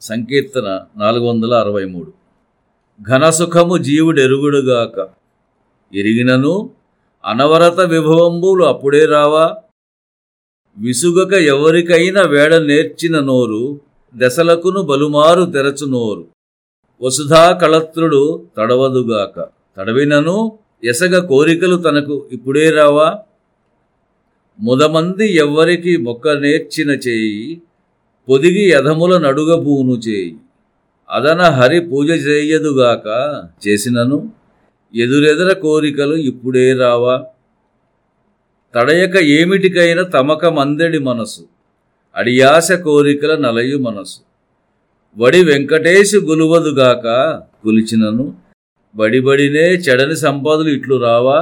సంకీర్తన నాలుగు వందల అరవై మూడు. ఘనసుఖము జీవుడెరుగుడుగాక ఎరిగినను అనవరత విభవంబులు అప్పుడే రావా. విసుగక ఎవరికైనా వేడ నేర్చిన నోరు దశలకును బలుమారు తెరచు నోరు. వసుధా కళత్రుడు తడవదుగాక తడవినను ఎసగ కోరికలు తనకు ఇప్పుడే రావా. ముదమంది ఎవ్వరికి మొక్క నేర్చిన చేయి పొదిగి యధముల నడుగబూను చేయి. అదన హరి పూజ చేయదుగాక చేసినను ఎదురెదర కోరికలు ఇప్పుడే రావా. తడయక ఏమిటికైనా తమక మందెడి మనసు అడియాస కోరికల నలయు మనసు. వడి వెంకటేశు గులువదుగాక కులిచినను బడిబడినే చెడని సంపదలు ఇట్లు రావా.